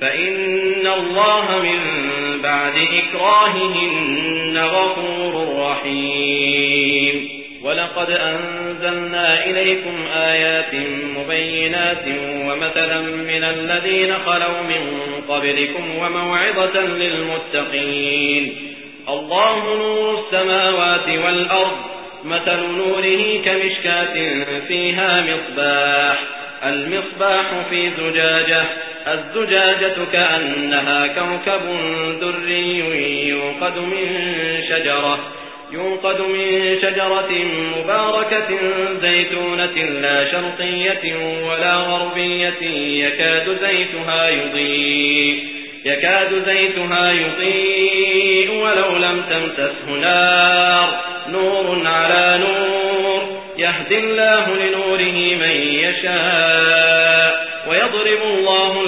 فإن الله من بعد إكراههن غفور رحيم. ولقد أنزلنا إليكم آيات مبينات ومثلا من الذين خلوا من قبلكم وموعظة للمتقين. الله نور السماوات والأرض مثل نوره كمشكاة فيها مصباح المصباح في زجاجة الزجاجة كأنها كوكب دري يوقد من شجرة يوقد من شجرة مباركة زيتونة لا شرقية ولا غربية يكاد زيتها يضيء يكاد زيتها يضيء ولو لم تمسسه نار نور على نور يهدي الله لنوره من يشاء ويضرب الله